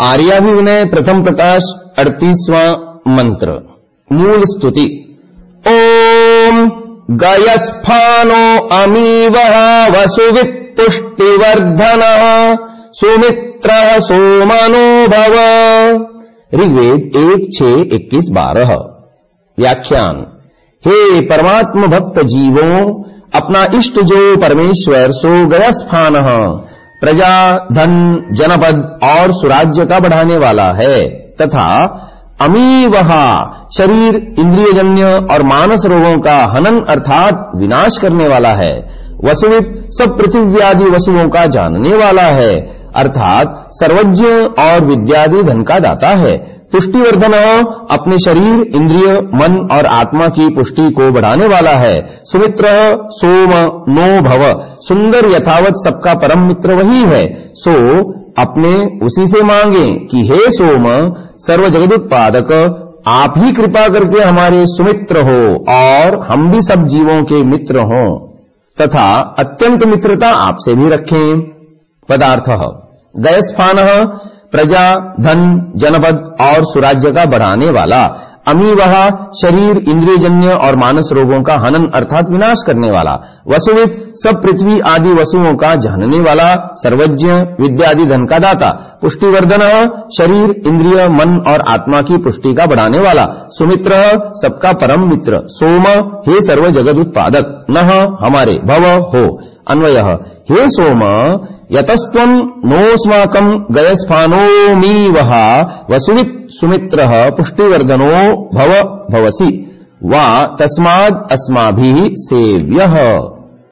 आर्याभिविनय प्रथम प्रकाश अड़तीसवां मंत्र, मूल स्तुति। ओम गयस्फानो अमीवः वसुवित् पुष्टिवर्धन सुमित्र सोमनो भव। ऋग्वेद एक छ इक्कीस बारह। व्याख्यान। हे परमात्म भक्त जीवों अपना इष्ट जो परमेश्वर सो गयस्फान प्रजा, धन, जनपद और सुराज्य का बढ़ाने वाला है। तथा अमी वहा शरीर, इंद्रियजन्य और मानस रोगों का हनन अर्थात विनाश करने वाला है। वसुवित सब पृथ्वी आदि वसुओं का जानने वाला है। अर्थात सर्वज्ञ और विद्यादि धन का दाता है। पुष्टिवर्धन अपने शरीर, इंद्रिय, मन और आत्मा की पुष्टि को बढ़ाने वाला है। सुमित्र सोम नो भव। सुंदर यथावत सबका परम मित्र वही है। सो, अपने उसी से मांगे कि हे सोम सर्व जगत उत्पादक आप ही कृपा करके हमारे सुमित्र हो और हम भी सब जीवों के मित्र हो। तथा अत्यंत मित्रता आपसे भी रखें। पदार्थ गयस्फान प्रजा, धन, जनपद और सुराज्य का बढ़ाने वाला। अमीवहा शरीर, इंद्रियजन्य और मानस रोगों का हनन अर्थात विनाश करने वाला। वसुवित सब पृथ्वी आदि वसुओं का जहनने वाला। सर्वज्ञ, विद्यादि धन का दाता। पुष्टिवर्धन शरीर, इंद्रिय, मन और आत्मा की पुष्टि का बढ़ाने वाला। सुमित्र सबका परम मित्र। सोम, हे सर्व जगत उत्पादक न, हमारे भव हो। अन्वय। हे सोम यतस्व नोस्माकम वहा वसुवित् सुमित्र पुष्टिवर्धनो भव भवसी। वा तस्माद अस्माभिः सेव्यः।